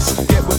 this. Get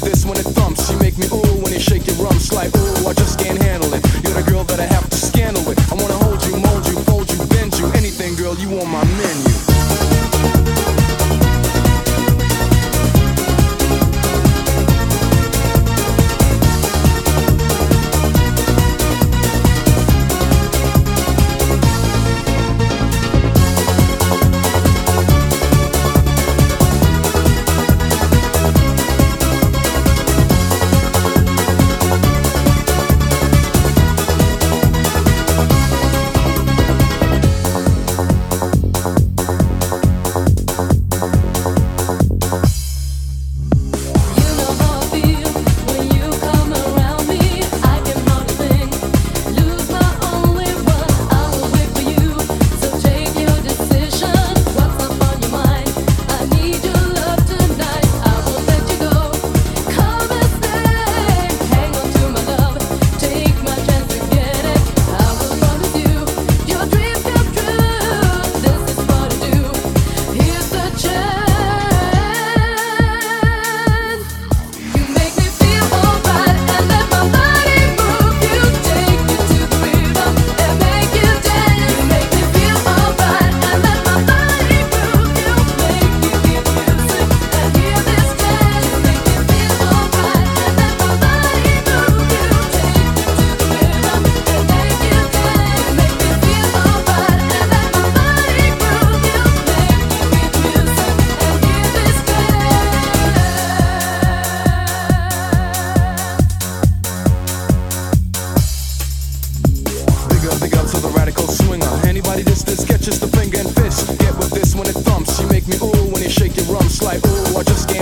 drums like, oh, I just can't.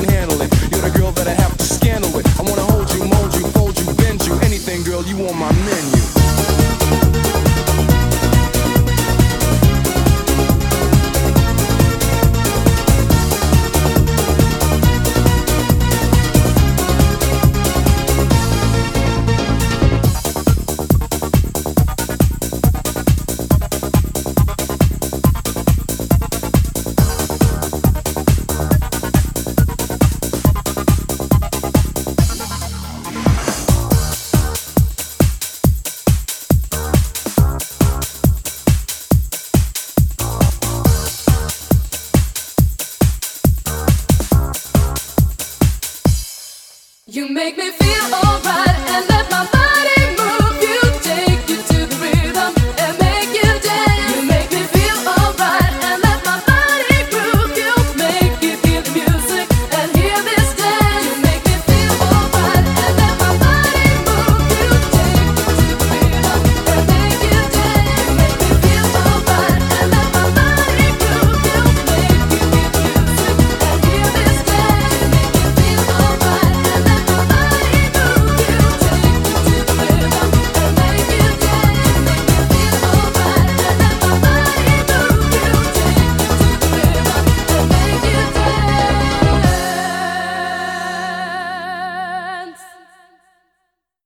You make me feel alright.